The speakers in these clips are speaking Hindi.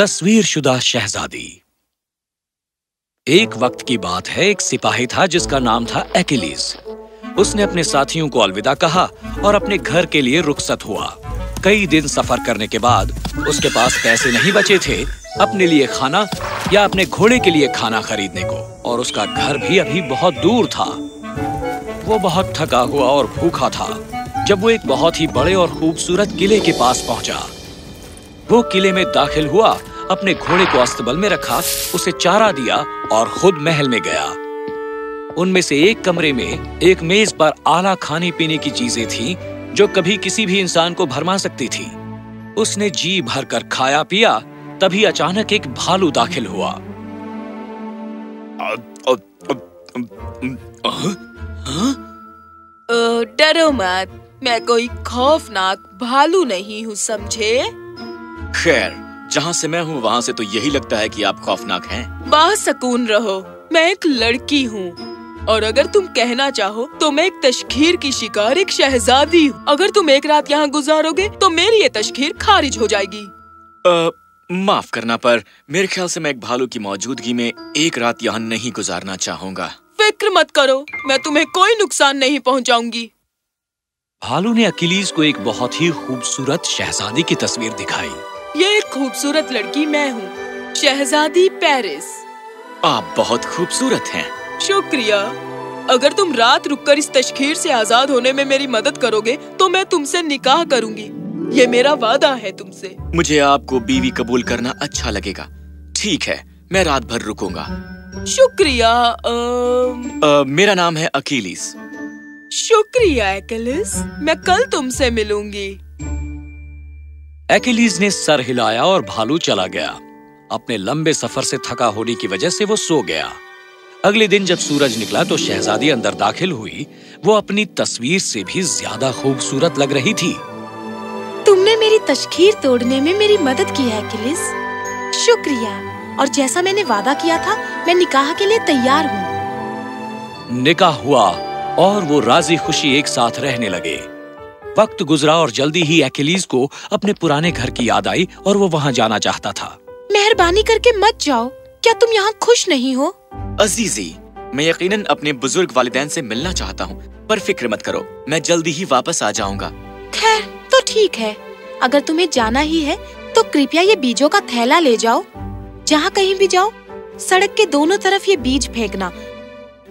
तस्वीर शुदा शहजादी। एक वक्त की बात है, एक सिपाही था जिसका नाम था एकिलीज। उसने अपने साथियों को अलविदा कहा और अपने घर के लिए रुखसत हुआ। कई दिन सफ़र करने के बाद उसके पास पैसे नहीं बचे थे, अपने लिए खाना या अपने घोड़े के लिए खाना खरीदने को, और उसका घर भी अभी बहुत दूर था। वो बहुत थका हुआ और भूखा था, जब वो एक बहुत ही बड़े और खूबसूरत किले के पास पहुँचा। वो किले में दाखिल हुआ अपने घोड़े को अस्तबल में रखा उसे चारा दिया और खुद महल में गया। उनमें से एक कमरे में एक मेज पर आला खाने पीने की चीज़ें थीं जो कभी किसी भी इंसान को भरमा सकती थी। उसने जी भर कर खाया पिया तभी अचानक एक भालू दाखिल हुआ। डरो मत मैं कोई खौफनाक भालू नहीं हूँ समझे? खैर जहाँ से मैं हूँ वहाँ से तो यही लगता है कि आप खौफनाक हैं। बासकून रहो। मैं एक लड़की हूँ। और अगर तुम कहना चाहो तो मैं एक तशखीर की शिकार एक शहजादी हूँ। अगर तुम एक रात यहाँ गुजारोगे तो मेरी ये तशखीर खारिज हो जाएगी। आ, माफ़ करना पर मेरे ख्याल से मैं एक भालू की मौजूदगी में एक रात यहाँ नहीं गुजारना चाहूँगा। फ़िक्र मत करो मैं तुम्हें कोई नुकसान नहीं पहुँचाऊँगी। भालू ने अकीलीज को एक बहुत ही खूबसूरत शहजादी की तस्वीर दिखाई। खूबसूरत लड़की मैं हूँ। शहजादी पेरिस। आप बहुत खूबसूरत हैं। शुक्रिया। अगर तुम रात रुककर इस तशखीर से आज़ाद होने में मेरी मदद करोगे तो मैं तुमसे निकाह करूँगी। ये मेरा वादा है तुमसे। मुझे आपको बीवी कबूल करना अच्छा लगेगा। ठीक है मैं रात भर रुकूँगा। शुक्रिया आ, आ, मेरा नाम है अकीलिस। शुक्रिया एकलिस। मैं कल तुमसे मिलूँगी। एकिलीज ने सर हिलाया और भालू चला गया। अपने लंबे सफ़र से थका होने की वजह से वो सो गया। अगले दिन जब सूरज निकला तो शहजादी अंदर दाखिल हुई। वो अपनी तस्वीर से भी ज़्यादा खूबसूरत लग रही थी। तुमने मेरी तशखीर तोड़ने में मेरी मदद की है किलिस शुक्रिया। और जैसा मैंने वादा किया था मैं निकाह के लिए तैयार हूँ। निकाह हुआ और वो राज़ी खुशी एक साथ रहने लगे। वक्त गुजरा और जल्दी ही एकिलीज को अपने पुराने घर की याद आई और वो वहाँ जाना चाहता था। मेहरबानी करके मत जाओ। क्या तुम यहाँ खुश नहीं हो? अजीजी मैं यकीनन अपने बुज़ुर्ग वालिदैन से मिलना चाहता हूँ पर फ़िक्र मत करो मैं जल्दी ही वापस आ जाऊँगा। खैर तो ठीक है। अगर तुम्हें जाना ही है तो कृपया ये बीजों का थैला ले जाओ। जहाँ कहीं भी जाओ सड़क के दोनों तरफ़ ये बीज फेंकना।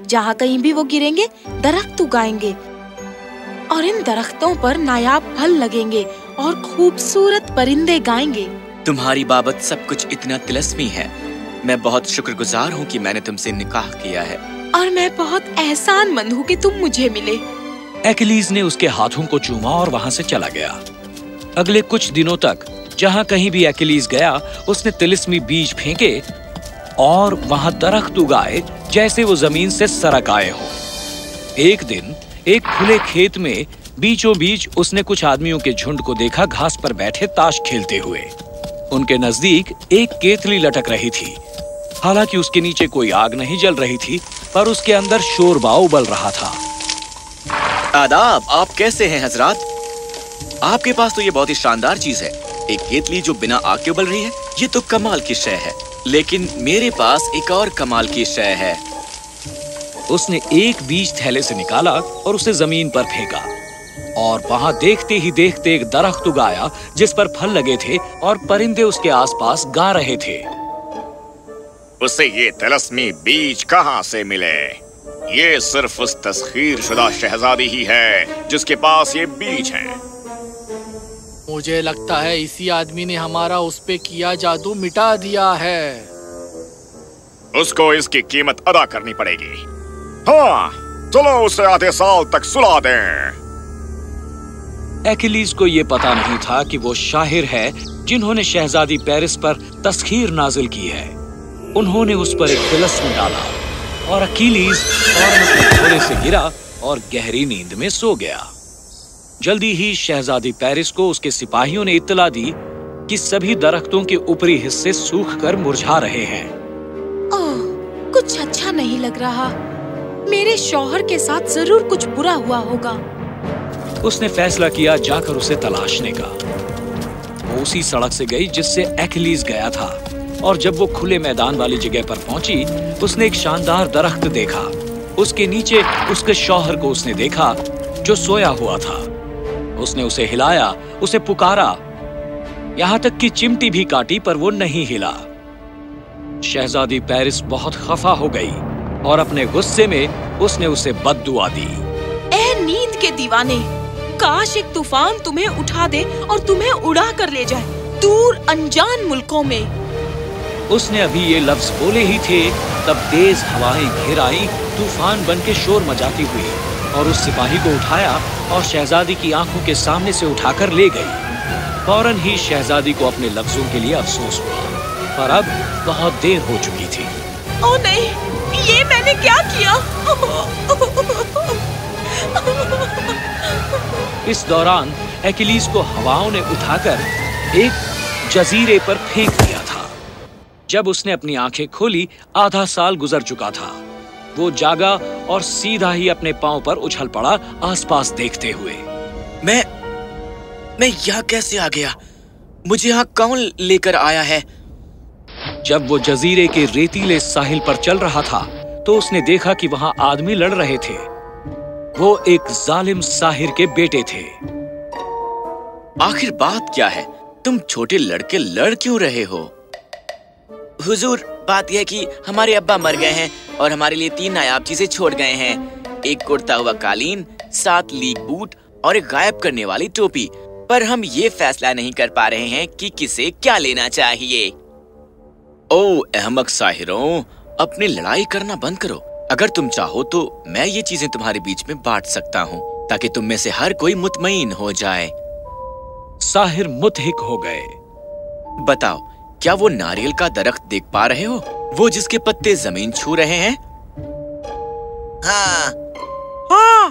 जहाँ कहीं भी वो गिरेंगे दरख्त उगाएँगे। और इन दरख्तों पर नायाब फल लगेंगे और खूबसूरत परिंदे गाएँगे। तुम्हारी बाबत सब कुछ इतना तिलस्मी है। मैं बहुत शुक्रगुजार हूँ कि मैंने तुमसे निकाह किया है। और मैं बहुत एहसान मंद हूँ कि तुम मुझे मिले। एक्लीज ने उसके हाथों को चूमा और वहाँ से चला गया। अगले कुछ दिनों तक जहाँ कहीं भी एक्लीज गया उसने तिलिस्मी बीज फेंके और वहाँ दरख्त उगाए जैसे वो ज़मीन से सरक आए हो। एक दिन एक खुले खेत में बीचों बीच उसने कुछ आदमियों के झुंड को देखा, घास पर बैठे ताश खेलते हुए। उनके नज़दीक एक केतली लटक रही थी। हालाँकि उसके नीचे कोई आग नहीं जल रही थी, पर उसके अंदर शोरबा उबल रहा था। आदाब, आप कैसे हैं, हजरात? आपके पास तो ये बहुत ही शानदार चीज़ है। एक केतली जो बिना आग के उबल रही है, ये तो कमाल की शय है। लेकिन मेरे पास एक और कमाल की शय है। उसने एक बीज थैले से निकाला और उसे ज़मीन पर फेंका। और वहाँ देखते ही देखते एक दरख्त उगाया जिस पर फल लगे थे और परिंदे उसके आसपास गा रहे थे। उसे ये तलस्मी बीज कहाँ से मिले? ये सिर्फ़ उस तस्खीर शुदा शहजादी ही है जिसके पास ये बीज है। मुझे लगता है इसी आदमी ने हमारा उस पे किया जादू मिटा दिया है। उसको इसकी कीमत अदा करनी पड़ेगी। हाँ चलो उसे आधे साल तक सुला दें। एकिलीज को ये पता नहीं था कि वो शाहिर है जिन्होंने शहजादी पेरिस पर तस्खीर नाजिल की है। उन्होंने उस पर एक तिलस्म डाला और अकीलीज घोड़े से गिरा और गहरी नींद में सो गया। जल्दी ही शहजादी पेरिस को उसके सिपाहियों ने इतला दी कि सभी दरख्तों के ऊपरी हिस्से सूख कर मुरझा रहे हैं। ओह, कुछ अच्छा नहीं लग रहा। मेरे शौहर के साथ ज़रूर कुछ बुरा हुआ होगा। उसने फैसला किया जाकर उसे तलाशने का। वो उसी सड़क से गई जिससे एक्लीज गया था। और जब वो खुले मैदान वाली जगह पर पहुँची, उसने एक शानदार दरख्त देखा। उसके नीचे उसके शौहर को उसने देखा, जो सोया हुआ था। उसने उसे हिलाया, उसे पुकारा। यहाँ तक कि चिमटी भी काटी, पर वो नहीं हिला। शहजादी पेरिस बहुत खफा हो गई। और अपने गुस्से में उसने उसे बददुआ दी। ए नींद के दीवाने काश एक तूफ़ान तुम्हें उठा दे और तुम्हें उड़ा कर ले जाए दूर अनजान मुल्कों में। उसने अभी ये लफ्ज बोले ही थे तब तेज हवाएँ घेर आई तूफ़ान बन के शोर मचाती हुई और उस सिपाही को उठाया और शहजादी की आँखों के सामने से उठाकर ले गई। फ़ौरन ही शहजादी को अपने लफ्जों के लिए अफसोस हुआ पर अब बहुत देर हो चुकी थी। ओ नहीं ये मैंने क्या किया? इस दौरान एकिलीस को हवाओं ने उठाकर एक जजीरे पर फेंक दिया था। जब उसने अपनी आँखें खोली आधा साल गुजर चुका था। वो जागा और सीधा ही अपने पाँव पर उछल पड़ा आसपास देखते हुए। मैं मैं यहाँ कैसे आ गया? मुझे यहाँ कौन लेकर आया है? जब वो जजीरे के रेतीले साहिल पर चल रहा था तो उसने देखा कि वहाँ आदमी लड़ रहे थे। वो एक जालिम साहिर के बेटे थे। आखिर बात क्या है? तुम छोटे लड़के लड़ क्यों रहे हो? हुजूर बात यह कि हमारे अब्बा मर गए हैं और हमारे लिए तीन नायाब चीज़ें छोड़ गए हैं। एक कुर्ता हुआ कालीन सात लीक बूट और एक गायब करने वाली टोपी। पर हम ये फैसला नहीं कर पा रहे हैं कि किसे क्या लेना चाहिए। ओ अहमक साहिरों अपनी लड़ाई करना बंद करो। अगर तुम चाहो तो मैं ये चीज़ें तुम्हारे बीच में बांट सकता हूँ ताकि तुम में से हर कोई मुतमईन हो जाए। साहिर मुतहिक हो गए। बताओ क्या वो नारियल का दरख्त देख पा रहे हो? वो जिसके पत्ते ज़मीन छू रहे हैं? हाँ। हाँ।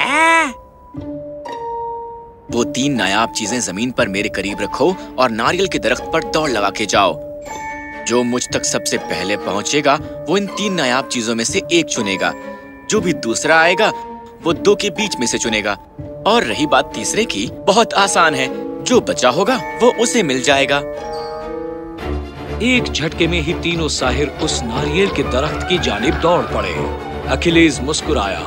आ। वो तीन नायाब चीज़ें ज़मीन पर मेरे करीब रखो और नारियल के दरख्त पर दौड़ लगा के जाओ। जो मुझ तक सबसे पहले पहुंचेगा, वो इन तीन नायाब चीज़ों में से एक चुनेगा। जो भी दूसरा आएगा, वो दो के बीच में से चुनेगा। और रही बात तीसरे की, बहुत आसान है। जो बचा होगा, वो उसे मिल जाएगा। एक झटके में ही तीनों साहिर उस नारियल के दरख्त की जानिब दौड़ पड़े। अखिलेश मुस्कुराया,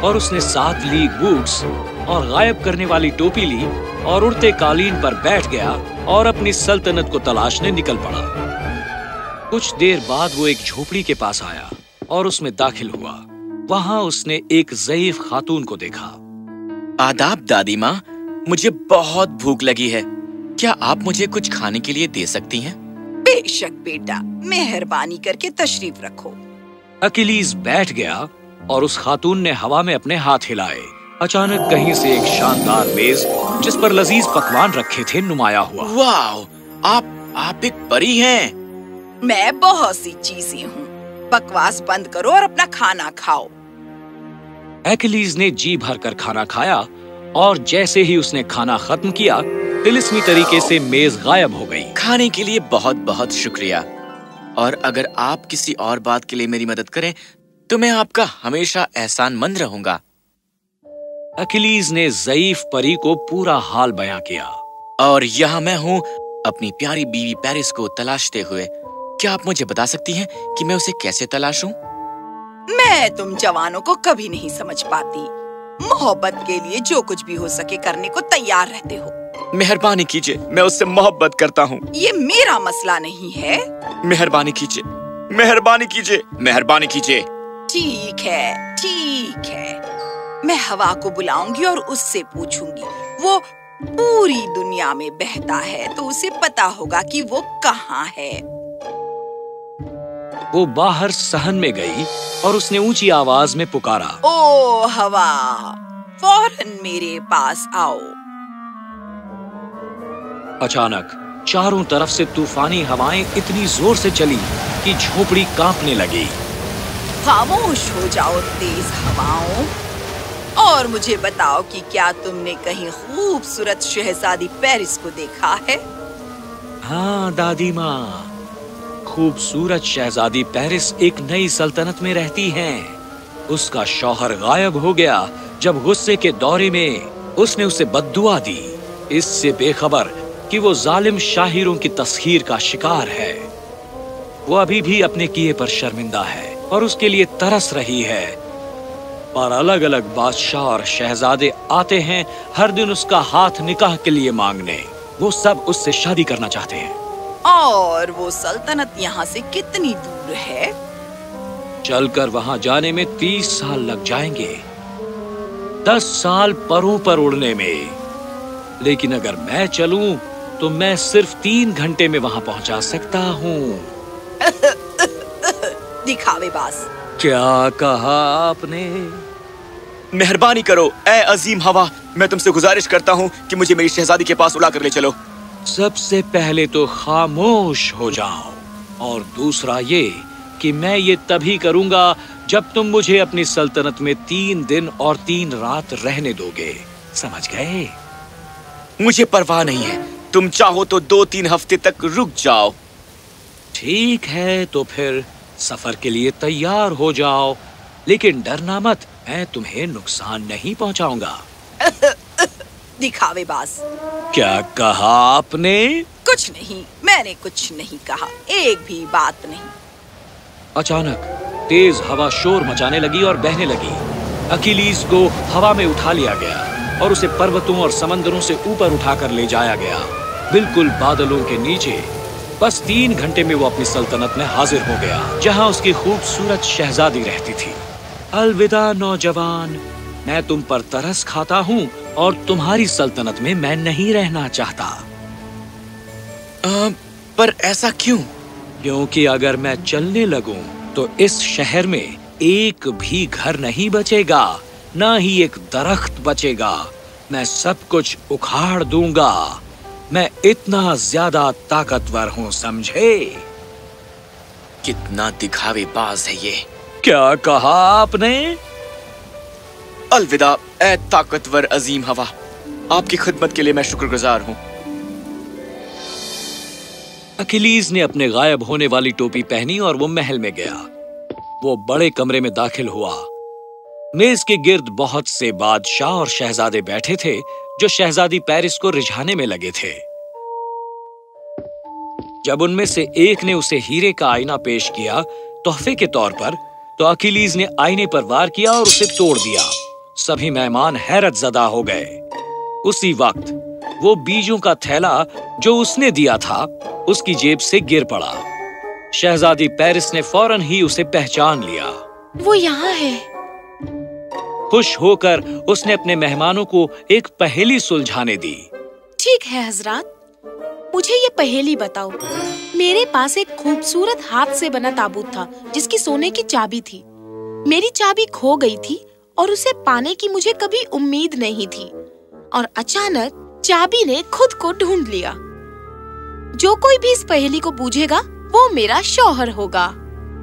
और उसने साथ ली बूट्स और गायब करने वाली टोपी ली, और उड़ते कालीन पर बैठ गया, और अपनी सल्तनत को तलाशने निकल पड़ा। कुछ देर बाद वो एक झोपड़ी के पास आया और उसमें दाखिल हुआ। वहाँ उसने एक जयीफ खातून को देखा। आदाब दादी माँ मुझे बहुत भूख लगी है। क्या आप मुझे कुछ खाने के लिए दे सकती हैं? बेशक बेटा मेहरबानी करके तशरीफ़ रखो। अकिलीज बैठ गया और उस खातून ने हवा में अपने हाथ हिलाए। अचानक कहीं से एक शानदार मेज जिस पर लजीज पकवान रखे थे नुमाया हुआ। वाह आप आप एक परी हैं। मैं बहुत सी चीज़ें हूँ। बकवास बंद करो और अपना खाना खाओ। एक्लीज ने जी भर कर खाना खाया और जैसे ही उसने खाना खत्म किया तिलिस्मी तरीके से मेज गायब हो गई। खाने के लिए बहुत बहुत शुक्रिया। और अगर आप किसी और बात के लिए मेरी मदद करें तो मैं आपका हमेशा एहसान मंद रहूँगा। अखिलीज ने जयीफ परी को पूरा हाल बयां किया। और यहाँ मैं हूँ अपनी प्यारी बीवी पेरिस को तलाशते हुए। क्या आप मुझे बता सकती हैं कि मैं उसे कैसे तलाशूं? मैं तुम जवानों को कभी नहीं समझ पाती। मोहब्बत के लिए जो कुछ भी हो सके करने को तैयार रहते हो। मेहरबानी कीजिए मैं उससे मोहब्बत करता हूँ। ये मेरा मसला नहीं है। मेहरबानी कीजिए मेहरबानी कीजिए मेहरबानी कीजिए। ठीक है ठीक है। मैं हवा को बुलाऊँगी और उससे पूछूँगी। वो पूरी दुनिया में बहता है तो उसे पता होगा कि वो कहाँ है। वो बाहर सहन में गई और उसने ऊँची आवाज़ में पुकारा। ओ हवा फ़ौरन मेरे पास आओ। अचानक चारों तरफ़ से तूफानी हवाएँ इतनी ज़ोर से चली कि झोपड़ी कांपने लगी। खामोश हो जाओ तेज हवाओं। और मुझे बताओ कि क्या तुमने कहीं खूबसूरत शहजादी पेरिस को देखा है? हाँ दादी माँ। खूबसूरत शहजादी पेरिस एक नई सल्तनत में रहती हैं। उसका शौहर गायब हो गया जब गुस्से के दौरे में उसने उसे बददुआ दी। इससे बेखबर कि वो जालिम शाहिरों की तस्खीर का शिकार है। वो अभी भी अपने किए पर शर्मिंदा है और उसके लिए तरस रही है। और अलग अलग बादशाह और शहजादे आते हैं, हर दिन उसका हाथ निकाह के लिए मांगने। वो सब उससे शादी करना चाहते हैं। और वो सल्तनत यहाँ से कितनी दूर है? चलकर वहाँ जाने में तीस साल लग जाएँगे। दस साल परों पर उड़ने में। लेकिन अगर मैं चलूँ तो मैं सिर्फ़ तीन घंटे में वहाँ पहुँचा सकता हूँ। दिखावे बास। क्या कहा आपने? मेहरबानी करो ए अजीम हवा मैं तुमसे गुजारिश करता हूँ कि मुझे मेरी शहजादी के पास उड़ा कर ले चलो। सबसे पहले तो खामोश हो जाओ। और दूसरा ये कि मैं ये तभी करूँगा जब तुम मुझे अपनी सल्तनत में तीन दिन और तीन रात रहने दोगे। समझ गए? मुझे परवाह नहीं है। तुम चाहो तो दो तीन हफ़्ते तक रुक जाओ। ठीक है तो फिर सफ़र के लिए तैयार हो जाओ। लेकिन डरना मत, मैं तुम्हें नुकसान नहीं पहुंचाऊँगा। दिखावे बास क्या कहा आपने? कुछ नहीं मैंने कुछ नहीं कहा एक भी बात नहीं। अचानक तेज हवा शोर मचाने लगी और बहने लगी। अकीलीस को हवा में उठा लिया गया और उसे पर्वतों और समंदरों से ऊपर उठाकर ले जाया गया। बिल्कुल बादलों के नीचे बस तीन घंटे में वो अपनी सल्तनत में हाजिर हो गया जहाँ उसकी खूबसूरत शहजादी रहती थी। अलविदा नौजवान मैं तुम पर तरस खाता हूँ और तुम्हारी सल्तनत में मैं नहीं रहना चाहता। आ, पर ऐसा क्यों? क्योंकि अगर मैं चलने लगूं तो इस शहर में एक भी घर नहीं बचेगा ना ही एक दरख्त बचेगा। मैं सब कुछ उखाड़ दूँगा। मैं इतना ज़्यादा ताकतवर हूँ समझे? कितना दिखावे बाज है ये। क्या कहा आपने? अलविदा ए ताकतवर अजीम हवा। आपकी खिदमत के लिए मैं शुक्रगुजार हूँ। अखिलीज ने अपने गायब होने वाली टोपी पहनी और वो महल में गया। वो बड़े कमरे में दाखिल हुआ। मेज के गिर्द बहुत से बादशाह और शहजादे बैठे थे, जो शहजादी पेरिस को रिझाने में लगे थे। जब उनमें से एक ने उसे हीरे का आईना पेश किया तोहफे के तौर पर तो अखिलीज ने आईने पर वार किया और उसे तोड़ दिया। सभी मेहमान हैरत जदा हो गए। उसी वक्त वो बीजों का थैला जो उसने दिया था उसकी जेब से गिर पड़ा। शहजादी पेरिस ने फ़ौरन ही उसे पहचान लिया। वो यहाँ है। खुश होकर उसने अपने मेहमानों को एक पहेली सुलझाने दी। ठीक है हजरात। मुझे ये पहेली बताओ। मेरे पास एक खूबसूरत हाथ से बना ताबूत था जिसकी सोने की चाबी थी। मेरी चाबी खो गई थी और उसे पाने की मुझे कभी उम्मीद नहीं थी। और अचानक चाबी ने खुद को ढूंढ लिया। जो कोई भी इस पहेली को बूझेगा वो मेरा शौहर होगा।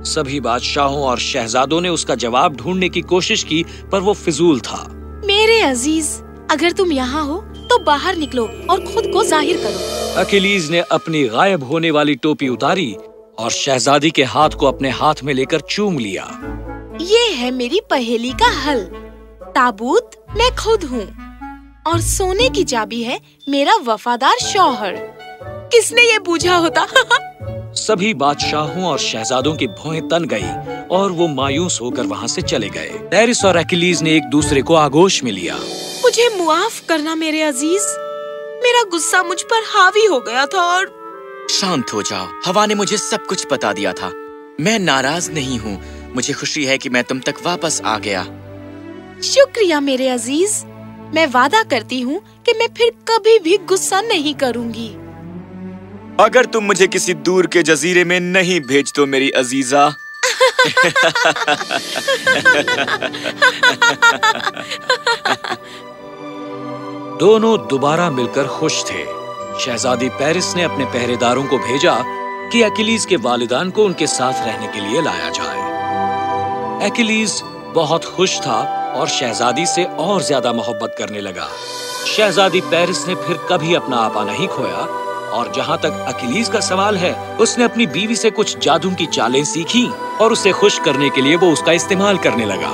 सभी बादशाहों और शहजादों ने उसका जवाब ढूँढने की कोशिश की पर वो फिजूल था। मेरे अज़ीज़ अगर तुम यहाँ हो तो बाहर निकलो और खुद को ज़ाहिर करो। अखिलीज ने अपनी गायब होने वाली टोपी उतारी और शहजादी के हाथ को अपने हाथ में लेकर चूम लिया। ये है मेरी पहेली का हल। ताबूत मैं खुद हूँ। और सोने की चाबी है मेरा वफादार शौहर। किसने ये पूछा होता? सभी बादशाहों और शहजादों की भौएँ तन गई और वो मायूस होकर वहाँ से चले गए। टेरिस और अकिलीज ने एक दूसरे को आगोश में लिया। मुझे मुआफ करना मेरे अज़ीज़। मेरा गुस्सा मुझ पर हावी हो गया था और शांत हो जाओ। हवा ने मुझे सब कुछ बता दिया था। मैं नाराज़ नहीं हूँ। मुझे खुशी है कि मैं तुम तक वापस आ गया। शुक्रिया मेरे अज़ीज़। मैं वादा करती हूँ कि मैं फिर कभी भी गुस्सा नहीं करूँगी। अगर तुम मुझे किसी दूर के जजीरे में नहीं भेज दो मेरी अजीजा। दोनों दोबारा मिलकर खुश थे। शहजादी पेरिस ने अपने पहरेदारों को भेजा कि अकिलीज के वालिदान को उनके साथ रहने के लिए लाया जाए। अकिलीज बहुत खुश था और शहजादी से और ज़्यादा मोहब्बत करने लगा। शहजादी पेरिस ने फिर कभी अपना आपा नहीं खोया और जहाँ तक अकिलीज का सवाल है, उसने अपनी बीवी से कुछ जादू की चालें सीखी और उसे खुश करने के लिए वो उसका इस्तेमाल करने लगा।